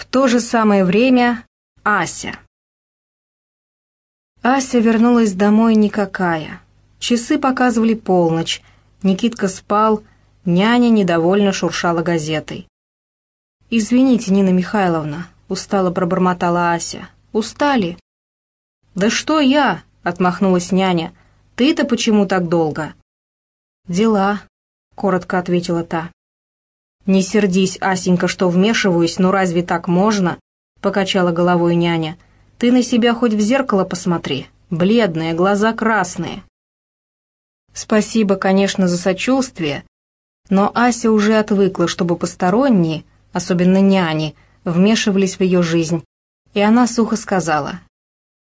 В то же самое время Ася. Ася вернулась домой никакая. Часы показывали полночь, Никитка спал, няня недовольно шуршала газетой. «Извините, Нина Михайловна», — устало пробормотала Ася. «Устали?» «Да что я?» — отмахнулась няня. «Ты-то почему так долго?» «Дела», — коротко ответила та. «Не сердись, Асенька, что вмешиваюсь, но разве так можно?» — покачала головой няня. «Ты на себя хоть в зеркало посмотри. Бледные, глаза красные». Спасибо, конечно, за сочувствие, но Ася уже отвыкла, чтобы посторонние, особенно няни, вмешивались в ее жизнь, и она сухо сказала,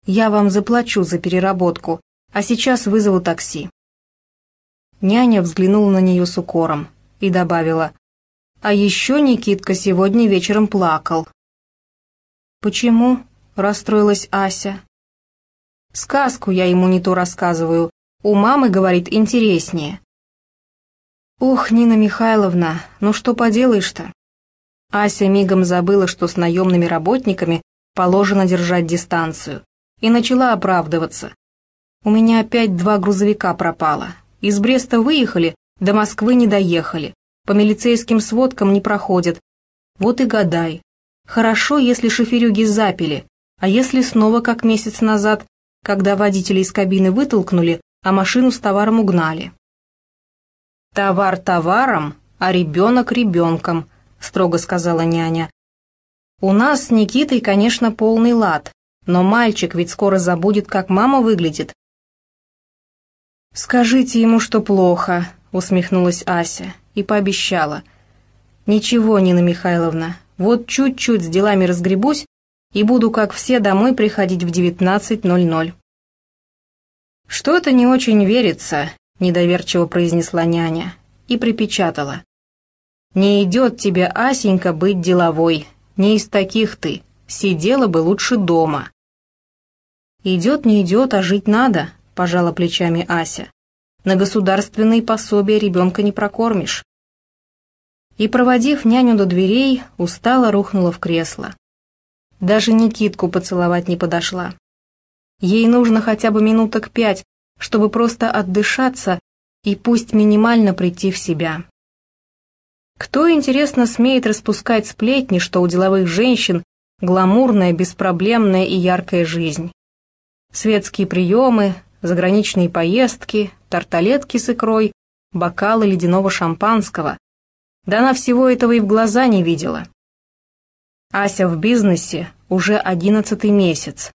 «Я вам заплачу за переработку, а сейчас вызову такси». Няня взглянула на нее с укором и добавила, «А еще Никитка сегодня вечером плакал». «Почему?» — расстроилась Ася. «Сказку я ему не то рассказываю. У мамы, говорит, интереснее». «Ох, Нина Михайловна, ну что поделаешь-то?» Ася мигом забыла, что с наемными работниками положено держать дистанцию, и начала оправдываться. «У меня опять два грузовика пропало. Из Бреста выехали, до Москвы не доехали. По милицейским сводкам не проходят. Вот и гадай. Хорошо, если шоферюги запили, а если снова, как месяц назад, когда водителя из кабины вытолкнули, а машину с товаром угнали. «Товар товаром, а ребенок ребенком», — строго сказала няня. «У нас с Никитой, конечно, полный лад, но мальчик ведь скоро забудет, как мама выглядит». «Скажите ему, что плохо», — усмехнулась Ася и пообещала. «Ничего, Нина Михайловна, вот чуть-чуть с делами разгребусь и буду, как все, домой приходить в 19.00». «Что-то не очень верится», — недоверчиво произнесла няня и припечатала. «Не идет тебе, Асенька, быть деловой, не из таких ты, сидела бы лучше дома». «Идет, не идет, а жить надо», — пожала плечами Ася. «На государственные пособия ребенка не прокормишь». И, проводив няню до дверей, устало рухнула в кресло. Даже Никитку поцеловать не подошла. Ей нужно хотя бы минуток пять, чтобы просто отдышаться и пусть минимально прийти в себя. Кто, интересно, смеет распускать сплетни, что у деловых женщин гламурная, беспроблемная и яркая жизнь? Светские приемы, заграничные поездки, тарталетки с икрой, бокалы ледяного шампанского. Да она всего этого и в глаза не видела. Ася в бизнесе уже одиннадцатый месяц,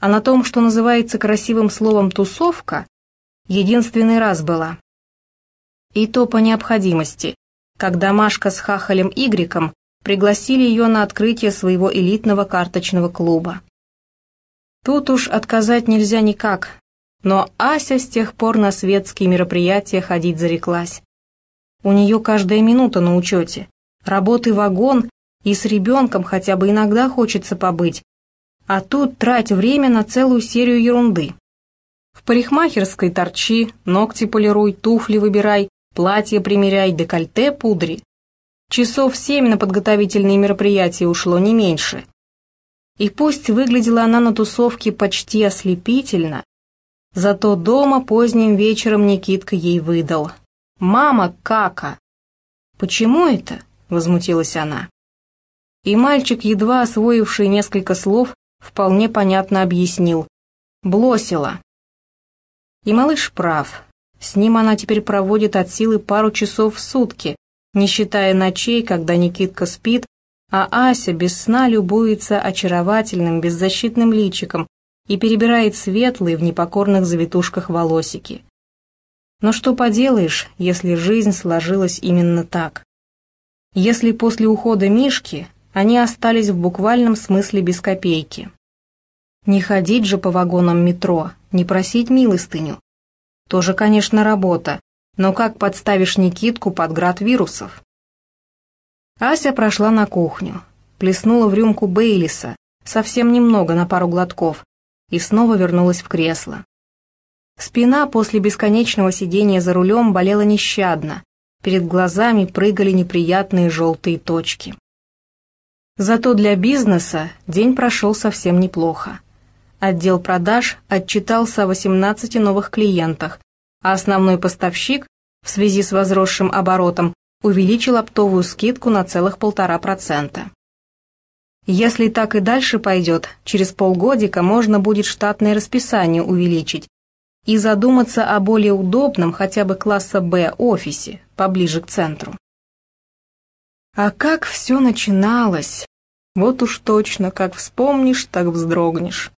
а на том, что называется красивым словом «тусовка», единственный раз была. И то по необходимости, когда Машка с хахалем Игриком пригласили ее на открытие своего элитного карточного клуба. Тут уж отказать нельзя никак, но Ася с тех пор на светские мероприятия ходить зареклась. У нее каждая минута на учете, работы вагон, и с ребенком хотя бы иногда хочется побыть, а тут трать время на целую серию ерунды. В парикмахерской торчи, ногти полируй, туфли выбирай, платье примеряй, декольте пудри. Часов семь на подготовительные мероприятия ушло не меньше. И пусть выглядела она на тусовке почти ослепительно, зато дома поздним вечером Никитка ей выдал. «Мама, кака!» «Почему это?» — возмутилась она. И мальчик, едва освоивший несколько слов, вполне понятно объяснил. Блосила. И малыш прав. С ним она теперь проводит от силы пару часов в сутки, не считая ночей, когда Никитка спит, а Ася без сна любуется очаровательным беззащитным личиком и перебирает светлые в непокорных завитушках волосики. Но что поделаешь, если жизнь сложилась именно так? Если после ухода Мишки они остались в буквальном смысле без копейки. Не ходить же по вагонам метро, не просить милостыню. Тоже, конечно, работа, но как подставишь Никитку под град вирусов? Ася прошла на кухню, плеснула в рюмку Бейлиса, совсем немного, на пару глотков, и снова вернулась в кресло. Спина после бесконечного сидения за рулем болела нещадно, перед глазами прыгали неприятные желтые точки. Зато для бизнеса день прошел совсем неплохо. Отдел продаж отчитался о 18 новых клиентах, а основной поставщик в связи с возросшим оборотом увеличил оптовую скидку на целых полтора процента. Если так и дальше пойдет, через полгодика можно будет штатное расписание увеличить и задуматься о более удобном хотя бы класса «Б» офисе, поближе к центру. А как все начиналось? Вот уж точно, как вспомнишь, так вздрогнешь.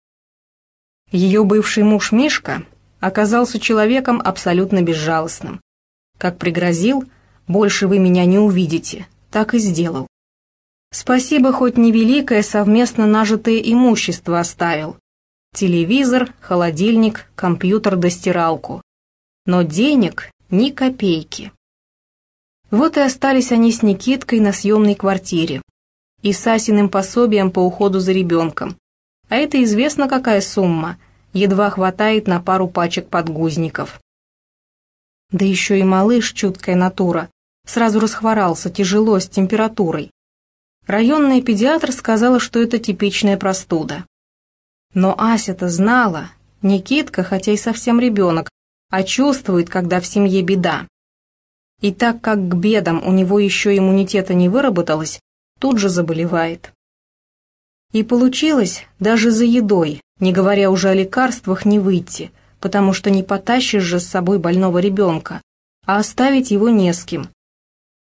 Ее бывший муж Мишка оказался человеком абсолютно безжалостным. Как пригрозил, больше вы меня не увидите, так и сделал. Спасибо, хоть невеликое совместно нажитое имущество оставил. Телевизор, холодильник, компьютер да стиралку. Но денег ни копейки. Вот и остались они с Никиткой на съемной квартире. И с Асиным пособием по уходу за ребенком. А это известно какая сумма, едва хватает на пару пачек подгузников. Да еще и малыш, чуткая натура, сразу расхворался, тяжело, с температурой. Районная педиатр сказала, что это типичная простуда. Но Ася-то знала, Никитка, хотя и совсем ребенок, а чувствует, когда в семье беда. И так как к бедам у него еще иммунитета не выработалось, тут же заболевает. И получилось даже за едой, не говоря уже о лекарствах, не выйти, потому что не потащишь же с собой больного ребенка, а оставить его не с кем.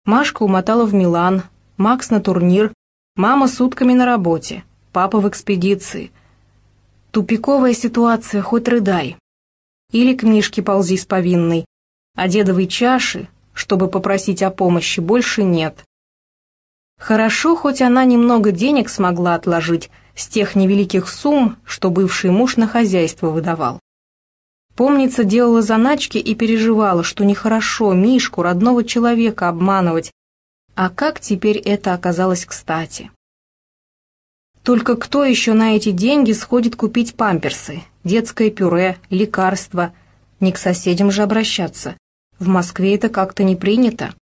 Машка умотала в Милан, Макс на турнир, мама сутками на работе, папа в экспедиции. Тупиковая ситуация, хоть рыдай. Или к Мишке ползи с повинной, а дедовой чаши, чтобы попросить о помощи, больше нет. Хорошо, хоть она немного денег смогла отложить с тех невеликих сумм, что бывший муж на хозяйство выдавал. Помнится, делала заначки и переживала, что нехорошо Мишку, родного человека, обманывать. А как теперь это оказалось кстати? Только кто еще на эти деньги сходит купить памперсы, детское пюре, лекарства? Не к соседям же обращаться. В Москве это как-то не принято.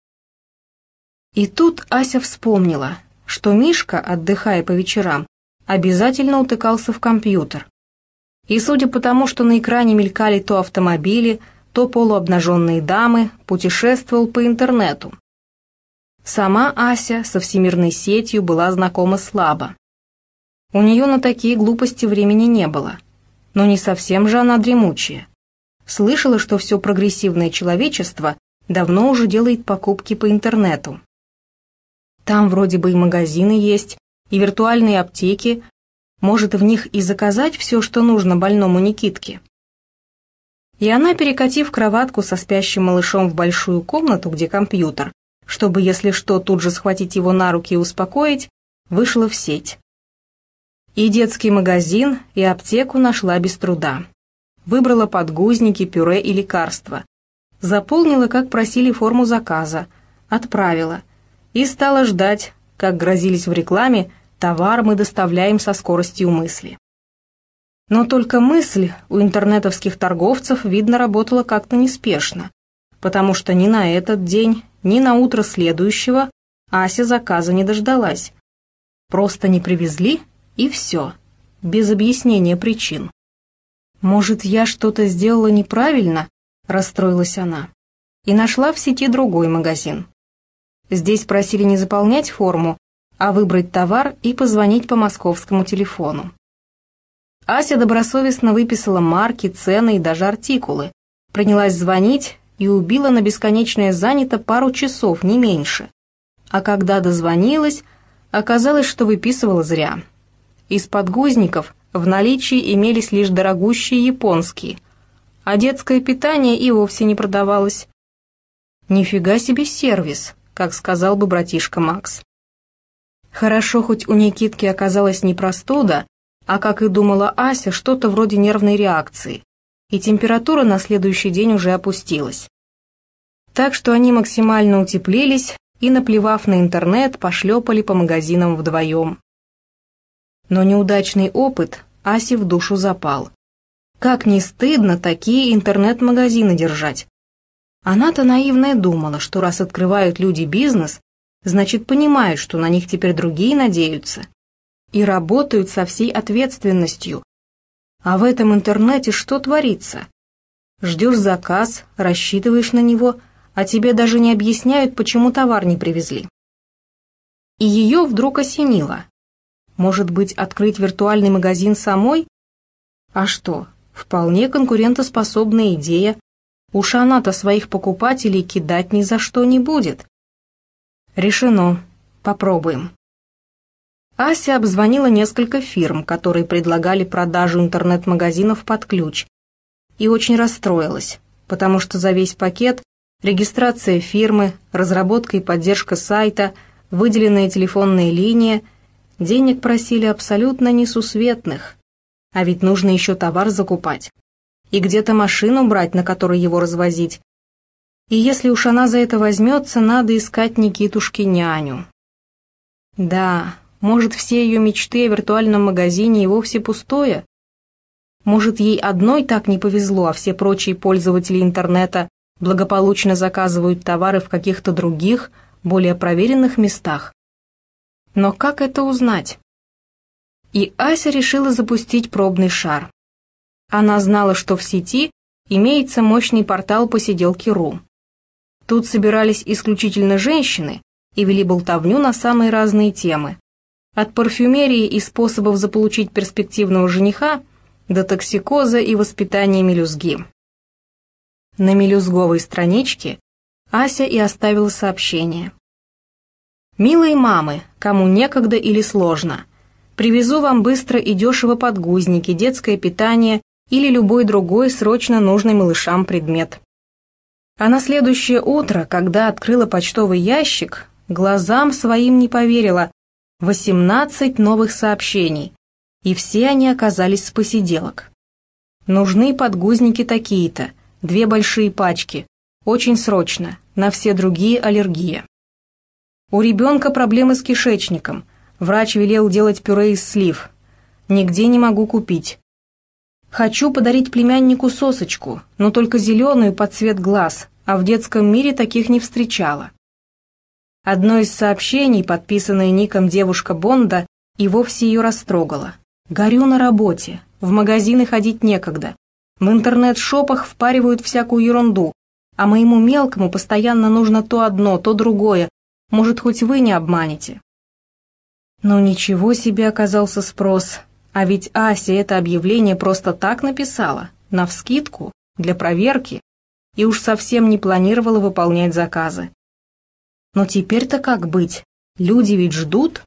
И тут Ася вспомнила, что Мишка, отдыхая по вечерам, обязательно утыкался в компьютер. И судя по тому, что на экране мелькали то автомобили, то полуобнаженные дамы, путешествовал по интернету. Сама Ася со всемирной сетью была знакома слабо. У нее на такие глупости времени не было. Но не совсем же она дремучая. Слышала, что все прогрессивное человечество давно уже делает покупки по интернету. Там вроде бы и магазины есть, и виртуальные аптеки, может, в них и заказать все, что нужно больному Никитке? И она, перекатив кроватку со спящим малышом в большую комнату, где компьютер, чтобы, если что, тут же схватить его на руки и успокоить, вышла в сеть. И детский магазин, и аптеку нашла без труда. Выбрала подгузники, пюре и лекарства. Заполнила, как просили, форму заказа, отправила. И стала ждать, как грозились в рекламе, Товар мы доставляем со скоростью мысли. Но только мысль у интернетовских торговцев, видно, работала как-то неспешно, потому что ни на этот день, ни на утро следующего Ася заказа не дождалась. Просто не привезли, и все, без объяснения причин. «Может, я что-то сделала неправильно?» – расстроилась она. И нашла в сети другой магазин. Здесь просили не заполнять форму, а выбрать товар и позвонить по московскому телефону. Ася добросовестно выписала марки, цены и даже артикулы, принялась звонить и убила на бесконечное занято пару часов, не меньше. А когда дозвонилась, оказалось, что выписывала зря. Из подгузников в наличии имелись лишь дорогущие японские, а детское питание и вовсе не продавалось. «Нифига себе сервис», как сказал бы братишка Макс. Хорошо, хоть у Никитки оказалась не простуда, а, как и думала Ася, что-то вроде нервной реакции, и температура на следующий день уже опустилась. Так что они максимально утеплились и, наплевав на интернет, пошлепали по магазинам вдвоем. Но неудачный опыт Асе в душу запал. Как не стыдно такие интернет-магазины держать. Она-то наивная думала, что раз открывают люди бизнес, значит, понимают, что на них теперь другие надеются. и работают со всей ответственностью. А в этом интернете что творится? Ждешь заказ, рассчитываешь на него, а тебе даже не объясняют, почему товар не привезли. И ее вдруг осенило. Может быть, открыть виртуальный магазин самой? А что, вполне конкурентоспособная идея. Уж она-то своих покупателей кидать ни за что не будет. Решено. Попробуем. Ася обзвонила несколько фирм, которые предлагали продажу интернет-магазинов под ключ, и очень расстроилась, потому что за весь пакет регистрация фирмы, разработка и поддержка сайта, выделенная телефонная линия, денег просили абсолютно несусветных, а ведь нужно еще товар закупать и где-то машину брать, на которой его развозить. И если уж она за это возьмется, надо искать Никитушке няню. Да, может, все ее мечты о виртуальном магазине и вовсе пустое? Может, ей одной так не повезло, а все прочие пользователи интернета благополучно заказывают товары в каких-то других, более проверенных местах? Но как это узнать? И Ася решила запустить пробный шар. Она знала, что в сети имеется мощный портал посиделки.ру. Тут собирались исключительно женщины и вели болтовню на самые разные темы, от парфюмерии и способов заполучить перспективного жениха до токсикоза и воспитания мелюзги. На мелюзговой страничке Ася и оставила сообщение. «Милые мамы, кому некогда или сложно, привезу вам быстро и дешево подгузники, детское питание или любой другой срочно нужный малышам предмет». А на следующее утро, когда открыла почтовый ящик, глазам своим не поверила, 18 новых сообщений, и все они оказались с посиделок. Нужны подгузники такие-то, две большие пачки, очень срочно, на все другие аллергия. У ребенка проблемы с кишечником, врач велел делать пюре из слив, нигде не могу купить. Хочу подарить племяннику сосочку, но только зеленую под цвет глаз, а в детском мире таких не встречала. Одно из сообщений, подписанное ником девушка Бонда, и вовсе ее растрогало. «Горю на работе, в магазины ходить некогда. В интернет-шопах впаривают всякую ерунду, а моему мелкому постоянно нужно то одно, то другое. Может, хоть вы не обманете?» Но ничего себе оказался спрос. А ведь Ася это объявление просто так написала, навскидку, для проверки, и уж совсем не планировала выполнять заказы. Но теперь-то как быть? Люди ведь ждут.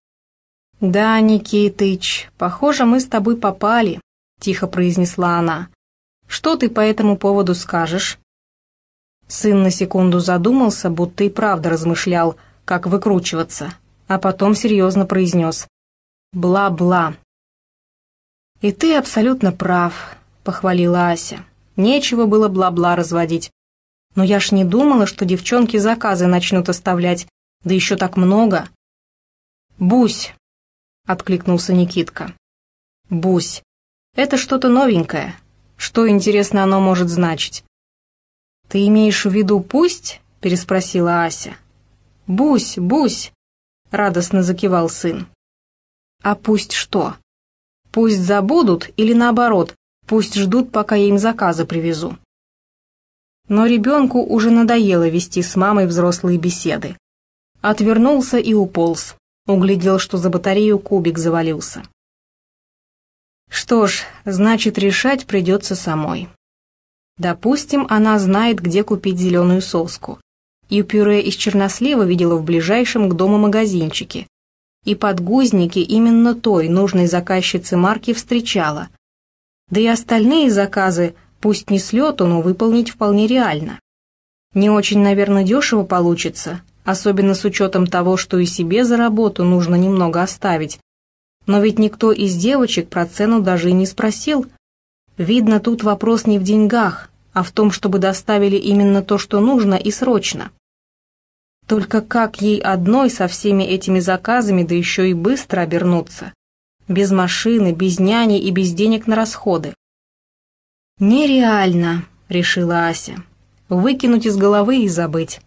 Да, Никитыч, похоже, мы с тобой попали, тихо произнесла она. Что ты по этому поводу скажешь? Сын на секунду задумался, будто и правда размышлял, как выкручиваться, а потом серьезно произнес «Бла-бла». «И ты абсолютно прав», — похвалила Ася. «Нечего было бла-бла разводить. Но я ж не думала, что девчонки заказы начнут оставлять, да еще так много. «Бусь», — откликнулся Никитка. «Бусь. Это что-то новенькое. Что, интересно, оно может значить?» «Ты имеешь в виду пусть?» — переспросила Ася. «Бусь, бусь!» — радостно закивал сын. «А пусть что? Пусть забудут или наоборот, пусть ждут, пока я им заказы привезу?» Но ребенку уже надоело вести с мамой взрослые беседы. Отвернулся и уполз. Углядел, что за батарею кубик завалился. Что ж, значит, решать придется самой. Допустим, она знает, где купить зеленую соску. И пюре из чернослива видела в ближайшем к дому магазинчике. И подгузники именно той нужной заказчицы марки встречала. Да и остальные заказы Пусть не с лету, но выполнить вполне реально. Не очень, наверное, дешево получится, особенно с учетом того, что и себе за работу нужно немного оставить. Но ведь никто из девочек про цену даже и не спросил. Видно, тут вопрос не в деньгах, а в том, чтобы доставили именно то, что нужно и срочно. Только как ей одной со всеми этими заказами, да еще и быстро обернуться? Без машины, без няни и без денег на расходы. «Нереально», — решила Ася. «Выкинуть из головы и забыть».